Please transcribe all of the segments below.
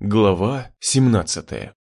Глава 17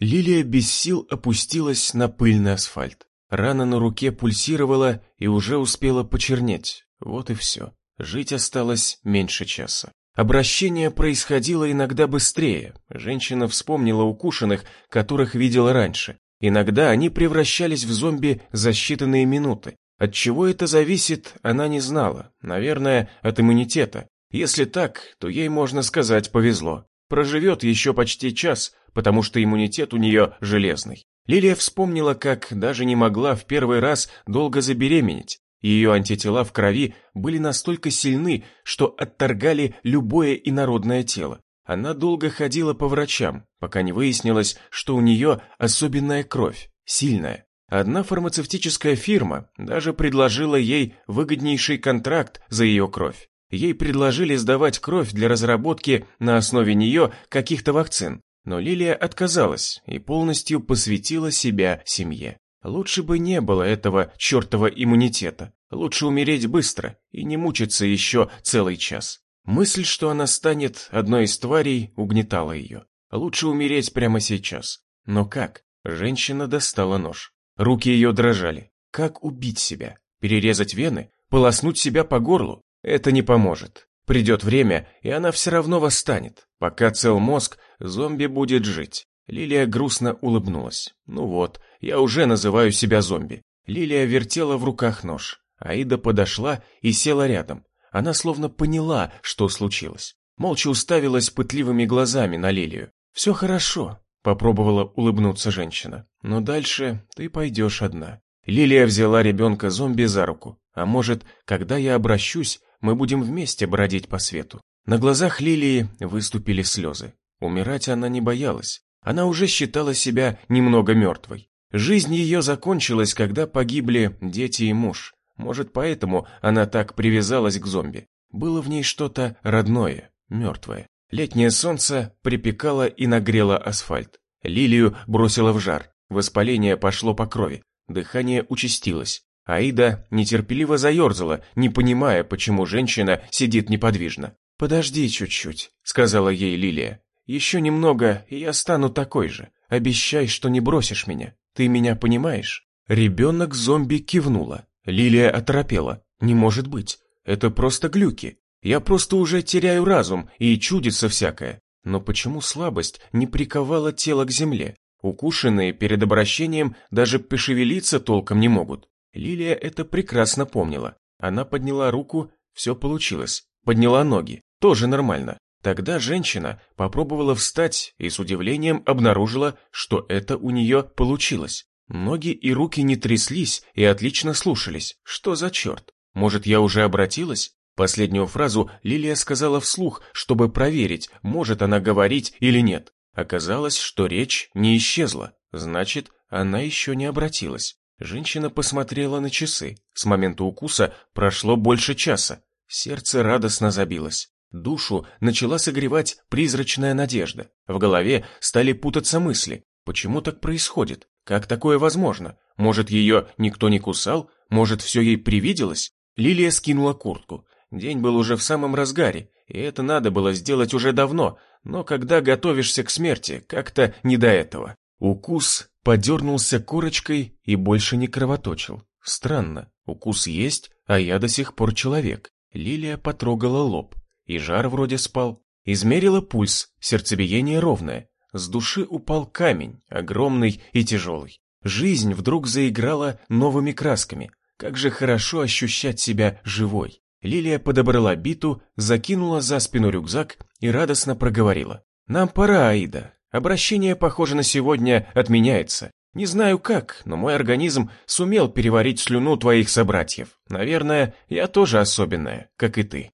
Лилия без сил опустилась на пыльный асфальт. Рана на руке пульсировала и уже успела почернеть. Вот и все. Жить осталось меньше часа. Обращение происходило иногда быстрее. Женщина вспомнила укушенных, которых видела раньше. Иногда они превращались в зомби за считанные минуты. От чего это зависит, она не знала. Наверное, от иммунитета. Если так, то ей, можно сказать, повезло. Проживет еще почти час, потому что иммунитет у нее железный. Лилия вспомнила, как даже не могла в первый раз долго забеременеть. Ее антитела в крови были настолько сильны, что отторгали любое инородное тело. Она долго ходила по врачам, пока не выяснилось, что у нее особенная кровь, сильная. Одна фармацевтическая фирма даже предложила ей выгоднейший контракт за ее кровь. Ей предложили сдавать кровь для разработки на основе нее каких-то вакцин, но Лилия отказалась и полностью посвятила себя семье. Лучше бы не было этого чертова иммунитета. Лучше умереть быстро и не мучиться еще целый час. Мысль, что она станет одной из тварей, угнетала ее. Лучше умереть прямо сейчас. Но как? Женщина достала нож. Руки ее дрожали. Как убить себя? Перерезать вены? Полоснуть себя по горлу? Это не поможет. Придет время, и она все равно восстанет. Пока цел мозг, зомби будет жить. Лилия грустно улыбнулась. Ну вот, я уже называю себя зомби. Лилия вертела в руках нож. Аида подошла и села рядом. Она словно поняла, что случилось. Молча уставилась пытливыми глазами на Лилию. «Все хорошо», — попробовала улыбнуться женщина. «Но дальше ты пойдешь одна». Лилия взяла ребенка-зомби за руку. «А может, когда я обращусь, мы будем вместе бродить по свету. На глазах Лилии выступили слезы. Умирать она не боялась. Она уже считала себя немного мертвой. Жизнь ее закончилась, когда погибли дети и муж. Может, поэтому она так привязалась к зомби. Было в ней что-то родное, мертвое. Летнее солнце припекало и нагрело асфальт. Лилию бросило в жар. Воспаление пошло по крови. Дыхание участилось. Аида нетерпеливо заерзала, не понимая, почему женщина сидит неподвижно. «Подожди чуть-чуть», — сказала ей Лилия. «Еще немного, и я стану такой же. Обещай, что не бросишь меня. Ты меня понимаешь?» Ребенок-зомби кивнула. Лилия оторопела. «Не может быть. Это просто глюки. Я просто уже теряю разум, и чудится всякое. Но почему слабость не приковала тело к земле? Укушенные перед обращением даже пошевелиться толком не могут. Лилия это прекрасно помнила. Она подняла руку, все получилось. Подняла ноги, тоже нормально. Тогда женщина попробовала встать и с удивлением обнаружила, что это у нее получилось. Ноги и руки не тряслись и отлично слушались. Что за черт? Может, я уже обратилась? Последнюю фразу Лилия сказала вслух, чтобы проверить, может она говорить или нет. Оказалось, что речь не исчезла. Значит, она еще не обратилась. Женщина посмотрела на часы. С момента укуса прошло больше часа. Сердце радостно забилось. Душу начала согревать призрачная надежда. В голове стали путаться мысли. Почему так происходит? Как такое возможно? Может, ее никто не кусал? Может, все ей привиделось? Лилия скинула куртку. День был уже в самом разгаре, и это надо было сделать уже давно, но когда готовишься к смерти, как-то не до этого. Укус подернулся корочкой и больше не кровоточил. Странно, укус есть, а я до сих пор человек. Лилия потрогала лоб, и жар вроде спал. Измерила пульс, сердцебиение ровное. С души упал камень, огромный и тяжелый. Жизнь вдруг заиграла новыми красками. Как же хорошо ощущать себя живой. Лилия подобрала биту, закинула за спину рюкзак и радостно проговорила. «Нам пора, Аида. Обращение, похоже, на сегодня отменяется. Не знаю как, но мой организм сумел переварить слюну твоих собратьев. Наверное, я тоже особенная, как и ты.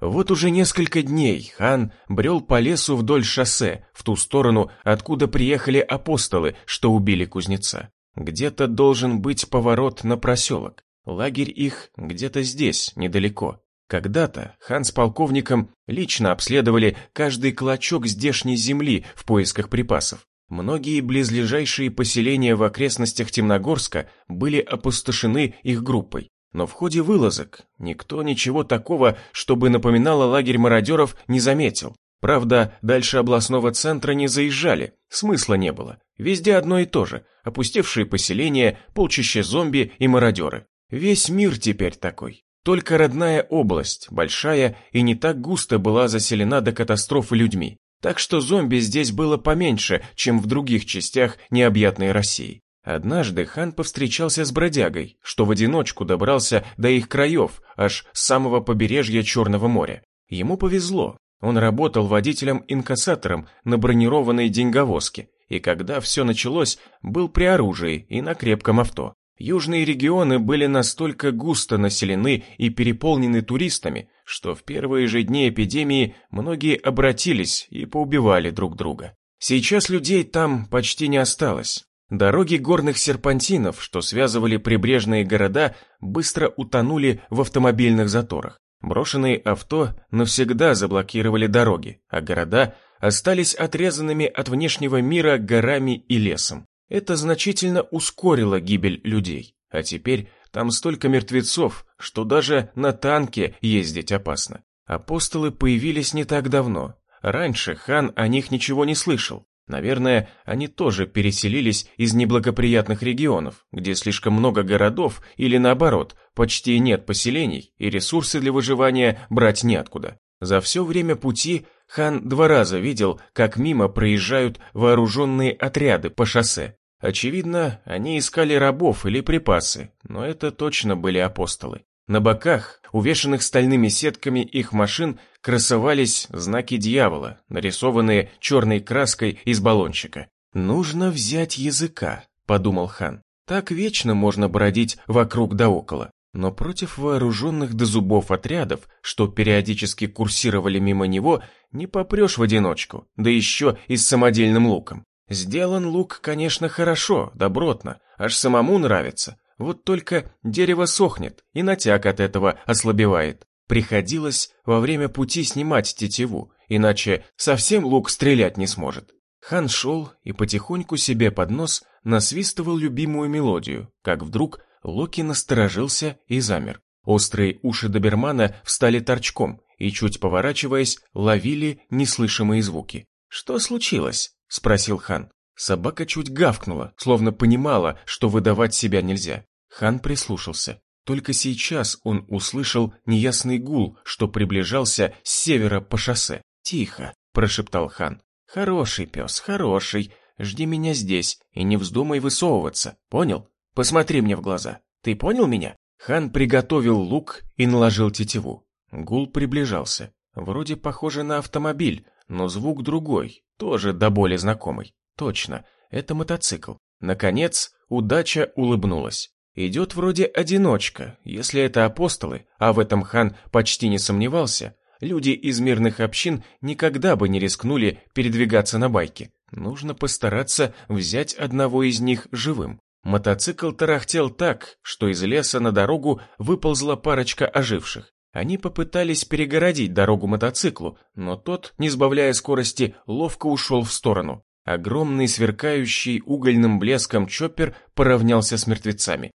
Вот уже несколько дней хан брел по лесу вдоль шоссе, в ту сторону, откуда приехали апостолы, что убили кузнеца. Где-то должен быть поворот на проселок. Лагерь их где-то здесь, недалеко. Когда-то хан с полковником лично обследовали каждый клочок здешней земли в поисках припасов. Многие близлежащие поселения в окрестностях Темногорска были опустошены их группой. Но в ходе вылазок никто ничего такого, чтобы напоминало лагерь мародеров, не заметил. Правда, дальше областного центра не заезжали, смысла не было. Везде одно и то же, опустевшие поселения, полчища зомби и мародеры. Весь мир теперь такой. Только родная область, большая и не так густо была заселена до катастрофы людьми. Так что зомби здесь было поменьше, чем в других частях необъятной России. Однажды хан повстречался с бродягой, что в одиночку добрался до их краев, аж с самого побережья Черного моря. Ему повезло, он работал водителем-инкассатором на бронированной деньговозке, и когда все началось, был при оружии и на крепком авто. Южные регионы были настолько густо населены и переполнены туристами, что в первые же дни эпидемии многие обратились и поубивали друг друга. Сейчас людей там почти не осталось. Дороги горных серпантинов, что связывали прибрежные города, быстро утонули в автомобильных заторах. Брошенные авто навсегда заблокировали дороги, а города остались отрезанными от внешнего мира горами и лесом. Это значительно ускорило гибель людей, а теперь там столько мертвецов, что даже на танке ездить опасно. Апостолы появились не так давно. Раньше хан о них ничего не слышал. Наверное, они тоже переселились из неблагоприятных регионов, где слишком много городов или наоборот, почти нет поселений и ресурсы для выживания брать неоткуда. За все время пути хан два раза видел, как мимо проезжают вооруженные отряды по шоссе. Очевидно, они искали рабов или припасы, но это точно были апостолы. На боках, увешанных стальными сетками их машин, красовались знаки дьявола, нарисованные черной краской из баллончика. «Нужно взять языка», — подумал хан. «Так вечно можно бродить вокруг да около». Но против вооруженных до зубов отрядов, что периодически курсировали мимо него, не попрешь в одиночку, да еще и с самодельным луком. Сделан лук, конечно, хорошо, добротно, аж самому нравится, вот только дерево сохнет, и натяг от этого ослабевает. Приходилось во время пути снимать тетиву, иначе совсем лук стрелять не сможет. Хан шел и потихоньку себе под нос насвистывал любимую мелодию, как вдруг Локи насторожился и замер. Острые уши добермана встали торчком и, чуть поворачиваясь, ловили неслышимые звуки. «Что случилось?» – спросил хан. Собака чуть гавкнула, словно понимала, что выдавать себя нельзя. Хан прислушался. Только сейчас он услышал неясный гул, что приближался с севера по шоссе. «Тихо», – прошептал хан. «Хороший пес, хороший. Жди меня здесь и не вздумай высовываться, понял? Посмотри мне в глаза. Ты понял меня?» Хан приготовил лук и наложил тетиву. Гул приближался. Вроде похоже на автомобиль, но звук другой, тоже до боли знакомый. Точно, это мотоцикл. Наконец, удача улыбнулась. Идет вроде одиночка, если это апостолы, а в этом хан почти не сомневался, люди из мирных общин никогда бы не рискнули передвигаться на байке. Нужно постараться взять одного из них живым. Мотоцикл тарахтел так, что из леса на дорогу выползла парочка оживших. Они попытались перегородить дорогу мотоциклу, но тот, не сбавляя скорости, ловко ушел в сторону. Огромный сверкающий угольным блеском чоппер поравнялся с мертвецами.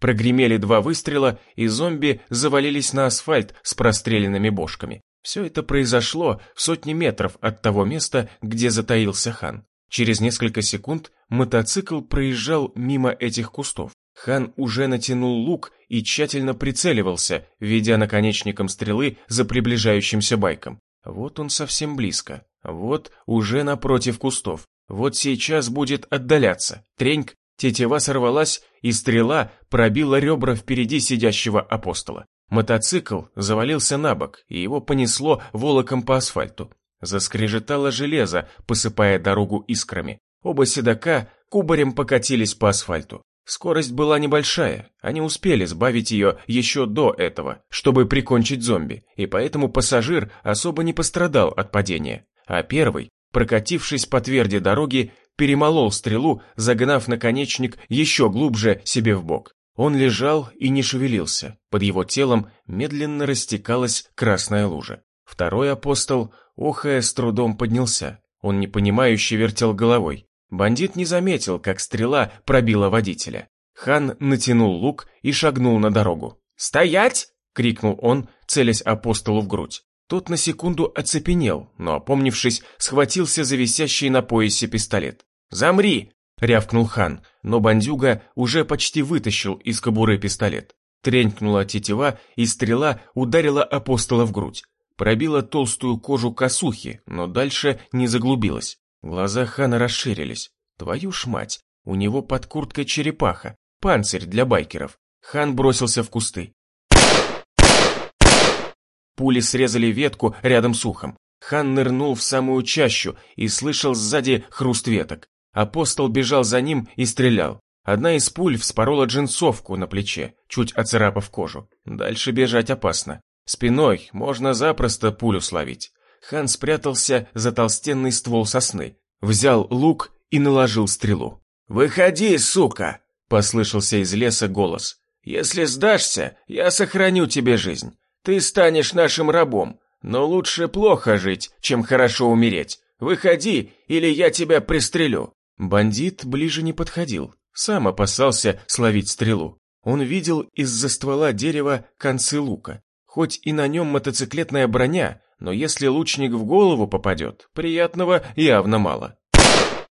Прогремели два выстрела, и зомби завалились на асфальт с простреленными бошками. Все это произошло в сотни метров от того места, где затаился хан. Через несколько секунд мотоцикл проезжал мимо этих кустов. Хан уже натянул лук и тщательно прицеливался, ведя наконечником стрелы за приближающимся байком. Вот он совсем близко. Вот уже напротив кустов. Вот сейчас будет отдаляться. Треньк, тетива сорвалась, и стрела пробила ребра впереди сидящего апостола. Мотоцикл завалился на бок, и его понесло волоком по асфальту. Заскрежетало железо, посыпая дорогу искрами. Оба седока кубарем покатились по асфальту. Скорость была небольшая, они успели сбавить ее еще до этого, чтобы прикончить зомби, и поэтому пассажир особо не пострадал от падения а первый, прокатившись по тверди дороги, перемолол стрелу, загнав наконечник еще глубже себе в бок. Он лежал и не шевелился, под его телом медленно растекалась красная лужа. Второй апостол, охая, с трудом поднялся. Он непонимающе вертел головой. Бандит не заметил, как стрела пробила водителя. Хан натянул лук и шагнул на дорогу. «Стоять!» — крикнул он, целясь апостолу в грудь. Тот на секунду оцепенел, но, опомнившись, схватился за висящий на поясе пистолет. «Замри!» — рявкнул хан, но бандюга уже почти вытащил из кобуры пистолет. Тренькнула тетива, и стрела ударила апостола в грудь. Пробила толстую кожу косухи, но дальше не заглубилась. Глаза хана расширились. Твою ж мать, у него под курткой черепаха, панцирь для байкеров. Хан бросился в кусты. Пули срезали ветку рядом с ухом. Хан нырнул в самую чащу и слышал сзади хруст веток. Апостол бежал за ним и стрелял. Одна из пуль вспорола джинсовку на плече, чуть оцарапав кожу. Дальше бежать опасно. Спиной можно запросто пулю словить. Хан спрятался за толстенный ствол сосны, взял лук и наложил стрелу. «Выходи, сука!» – послышался из леса голос. «Если сдашься, я сохраню тебе жизнь. Ты станешь нашим рабом, но лучше плохо жить, чем хорошо умереть. Выходи, или я тебя пристрелю». Бандит ближе не подходил, сам опасался словить стрелу. Он видел из-за ствола дерева концы лука. Хоть и на нем мотоциклетная броня, но если лучник в голову попадет, приятного явно мало.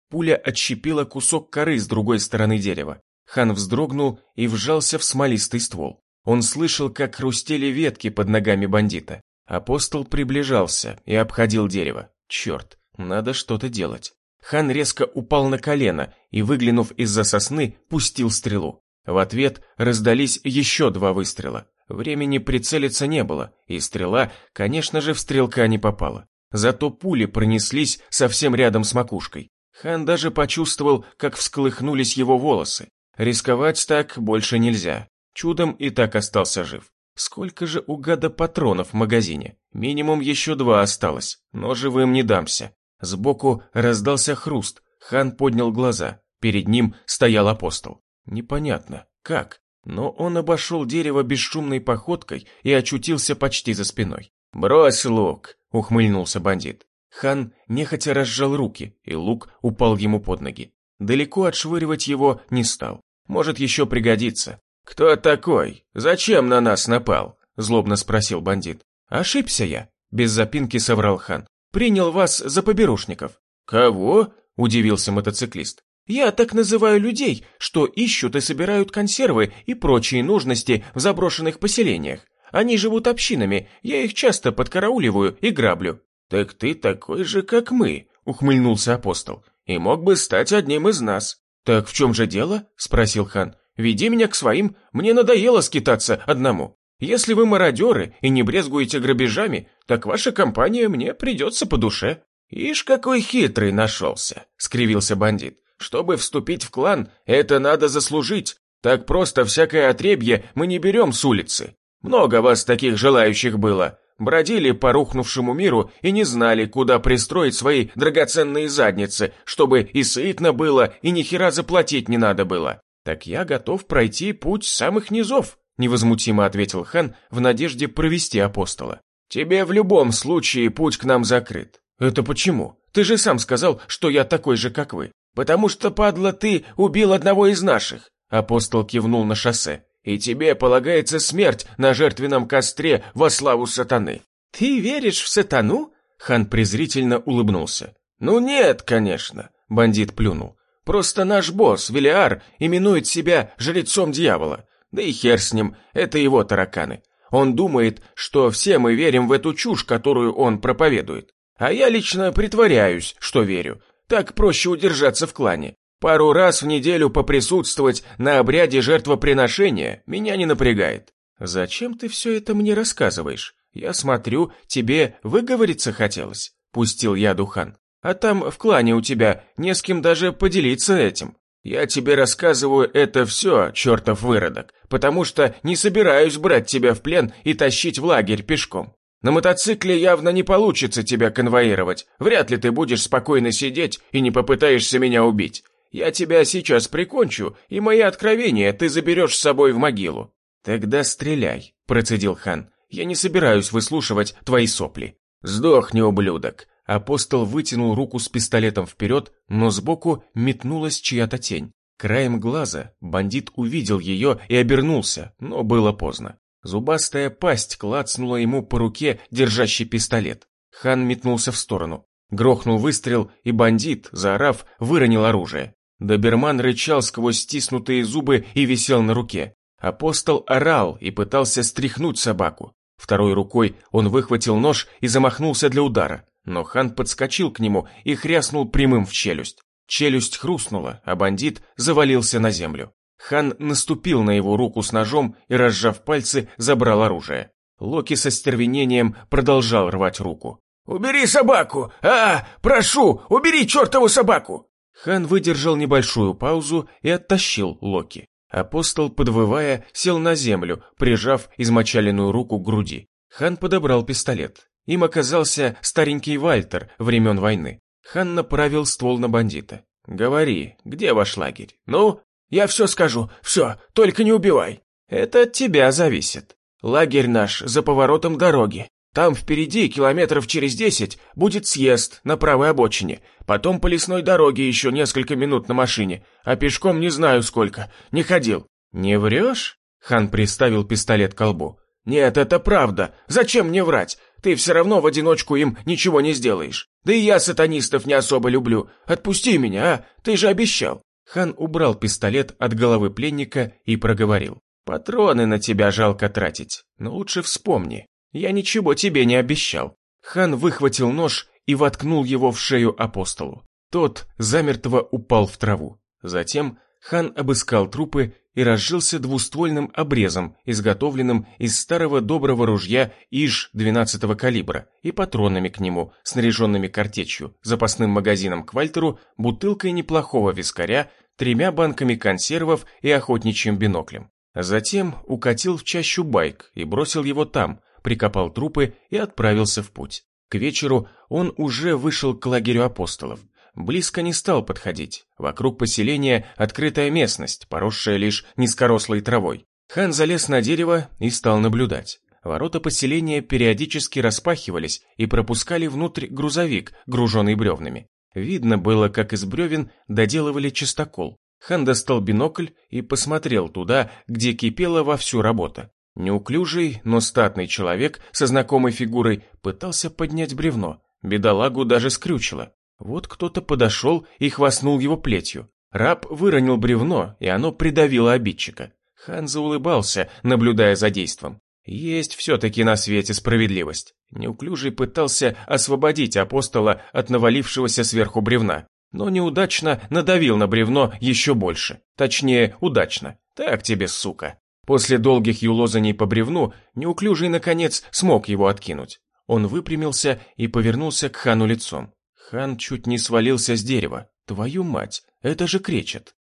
Пуля отщепила кусок коры с другой стороны дерева. Хан вздрогнул и вжался в смолистый ствол. Он слышал, как хрустели ветки под ногами бандита. Апостол приближался и обходил дерево. Черт, надо что-то делать. Хан резко упал на колено и, выглянув из-за сосны, пустил стрелу. В ответ раздались еще два выстрела. Времени прицелиться не было, и стрела, конечно же, в стрелка не попала. Зато пули пронеслись совсем рядом с макушкой. Хан даже почувствовал, как всколыхнулись его волосы. Рисковать так больше нельзя. Чудом и так остался жив. Сколько же у гада патронов в магазине? Минимум еще два осталось, но живым не дамся. Сбоку раздался хруст. Хан поднял глаза. Перед ним стоял апостол. Непонятно, как? Но он обошел дерево бесшумной походкой и очутился почти за спиной. «Брось лук!» — ухмыльнулся бандит. Хан нехотя разжал руки, и лук упал ему под ноги. Далеко отшвыривать его не стал. Может, еще пригодится. «Кто такой? Зачем на нас напал?» – злобно спросил бандит. «Ошибся я», – без запинки соврал хан. «Принял вас за поберушников». «Кого?» – удивился мотоциклист. «Я так называю людей, что ищут и собирают консервы и прочие нужности в заброшенных поселениях. Они живут общинами, я их часто подкарауливаю и граблю». «Так ты такой же, как мы», — ухмыльнулся апостол, «и мог бы стать одним из нас». «Так в чем же дело?» — спросил хан. «Веди меня к своим, мне надоело скитаться одному. Если вы мародеры и не брезгуете грабежами, так ваша компания мне придется по душе». «Ишь, какой хитрый нашелся», — скривился бандит. «Чтобы вступить в клан, это надо заслужить. Так просто всякое отребье мы не берем с улицы. Много вас таких желающих было бродили по рухнувшему миру и не знали, куда пристроить свои драгоценные задницы, чтобы и сытно было, и ни хера заплатить не надо было. Так я готов пройти путь самых низов, невозмутимо ответил хан в надежде провести апостола. Тебе в любом случае путь к нам закрыт. Это почему? Ты же сам сказал, что я такой же, как вы. Потому что, падла, ты убил одного из наших. Апостол кивнул на шоссе и тебе полагается смерть на жертвенном костре во славу сатаны». «Ты веришь в сатану?» Хан презрительно улыбнулся. «Ну нет, конечно», — бандит плюнул. «Просто наш босс, Велиар, именует себя жрецом дьявола. Да и хер с ним, это его тараканы. Он думает, что все мы верим в эту чушь, которую он проповедует. А я лично притворяюсь, что верю. Так проще удержаться в клане. Пару раз в неделю поприсутствовать на обряде жертвоприношения меня не напрягает. Зачем ты все это мне рассказываешь? Я смотрю, тебе выговориться хотелось, пустил я Духан. А там в клане у тебя не с кем даже поделиться этим. Я тебе рассказываю это все, чертов выродок, потому что не собираюсь брать тебя в плен и тащить в лагерь пешком. На мотоцикле явно не получится тебя конвоировать. Вряд ли ты будешь спокойно сидеть и не попытаешься меня убить. Я тебя сейчас прикончу, и мои откровения ты заберешь с собой в могилу». «Тогда стреляй», – процедил хан. «Я не собираюсь выслушивать твои сопли». «Сдохни, ублюдок!» Апостол вытянул руку с пистолетом вперед, но сбоку метнулась чья-то тень. Краем глаза бандит увидел ее и обернулся, но было поздно. Зубастая пасть клацнула ему по руке, держащий пистолет. Хан метнулся в сторону. Грохнул выстрел, и бандит, заорав, выронил оружие. Доберман рычал сквозь стиснутые зубы и висел на руке. Апостол орал и пытался стряхнуть собаку. Второй рукой он выхватил нож и замахнулся для удара, но хан подскочил к нему и хряснул прямым в челюсть. Челюсть хрустнула, а бандит завалился на землю. Хан наступил на его руку с ножом и, разжав пальцы, забрал оружие. Локи со стервенением продолжал рвать руку. «Убери собаку! А, прошу, убери чертову собаку!» Хан выдержал небольшую паузу и оттащил Локи. Апостол, подвывая, сел на землю, прижав измочаленную руку к груди. Хан подобрал пистолет. Им оказался старенький Вальтер времен войны. Хан направил ствол на бандита. «Говори, где ваш лагерь? Ну, я все скажу, все, только не убивай. Это от тебя зависит. Лагерь наш за поворотом дороги. Там впереди, километров через десять, будет съезд на правой обочине. Потом по лесной дороге еще несколько минут на машине. А пешком не знаю сколько. Не ходил». «Не врешь?» Хан приставил пистолет к колбу. «Нет, это правда. Зачем мне врать? Ты все равно в одиночку им ничего не сделаешь. Да и я сатанистов не особо люблю. Отпусти меня, а? Ты же обещал». Хан убрал пистолет от головы пленника и проговорил. «Патроны на тебя жалко тратить, но лучше вспомни. Я ничего тебе не обещал». Хан выхватил нож и воткнул его в шею апостолу. Тот замертво упал в траву. Затем хан обыскал трупы и разжился двуствольным обрезом, изготовленным из старого доброго ружья ИЖ 12 калибра и патронами к нему, снаряженными картечью, запасным магазином к Вальтеру, бутылкой неплохого вискаря, тремя банками консервов и охотничьим биноклем. Затем укатил в чащу байк и бросил его там, прикопал трупы и отправился в путь. К вечеру он уже вышел к лагерю апостолов. Близко не стал подходить. Вокруг поселения открытая местность, поросшая лишь низкорослой травой. Хан залез на дерево и стал наблюдать. Ворота поселения периодически распахивались и пропускали внутрь грузовик, груженный бревнами. Видно было, как из бревен доделывали чистокол. Хан достал бинокль и посмотрел туда, где кипела вовсю работа. Неуклюжий, но статный человек со знакомой фигурой пытался поднять бревно. Бедолагу даже скрючило. Вот кто-то подошел и хвастнул его плетью. Раб выронил бревно, и оно придавило обидчика. Хан заулыбался, наблюдая за действом. Есть все-таки на свете справедливость. Неуклюжий пытался освободить апостола от навалившегося сверху бревна, но неудачно надавил на бревно еще больше. Точнее, удачно. Так тебе, сука. После долгих юлозаний по бревну, неуклюжий, наконец, смог его откинуть. Он выпрямился и повернулся к хану лицом. Хан чуть не свалился с дерева. Твою мать, это же кречет.